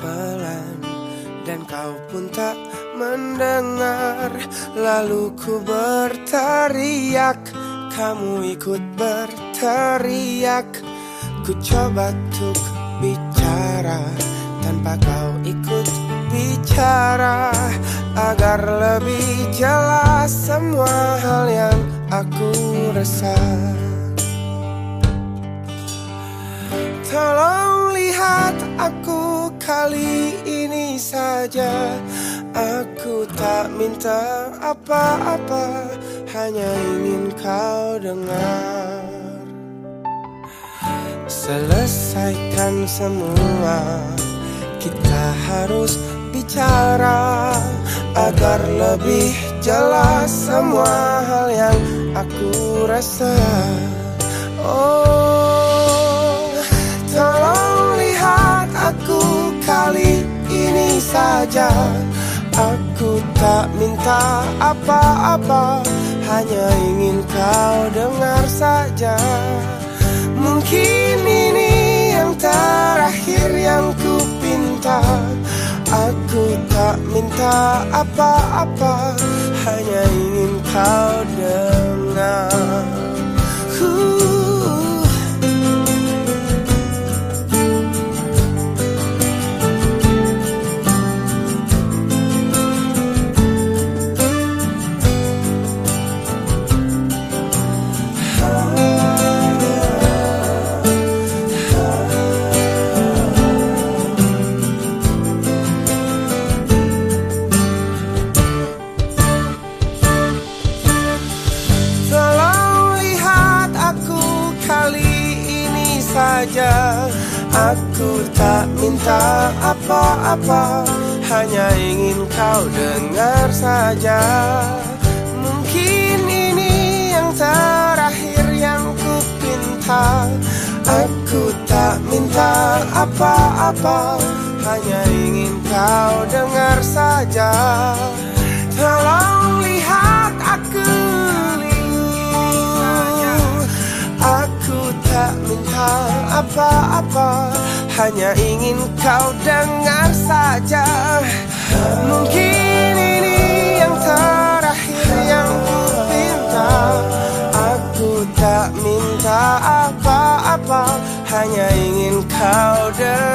pelan Dan kau pun tak mendengar. Lalu ku berteriak Kamu ikut berteriak. Ku coba untuk bicara Tanpa kau ikut bicara. Agar lebih jelas semua hal yang aku rasa. Tolong lihat aku kali ini saja. Aku tak minta apa-apa Hanya ingin kau dengar. Selesaikan semua Kita harus bicara Agar lebih jelas semua hal yang aku rasa. Oh saja. Aku tak minta apa-apa Hanya ingin kau dengar saja. Mungkin ini yang terakhir yang ku pinta. Aku tak minta apa-apa Hanya ingin kau saja. Aku tak minta apa-apa Hanya ingin kau dengar saja. Mungkin ini yang terakhir yang ku pinta Aku tak minta apa-apa Hanya ingin kau dengar saja. Tolong Hanya ingin kau dengar saja. Mungkin ini yang terakhir yang ku minta. Aku tak minta apa-apa. Hanya ingin kau dengar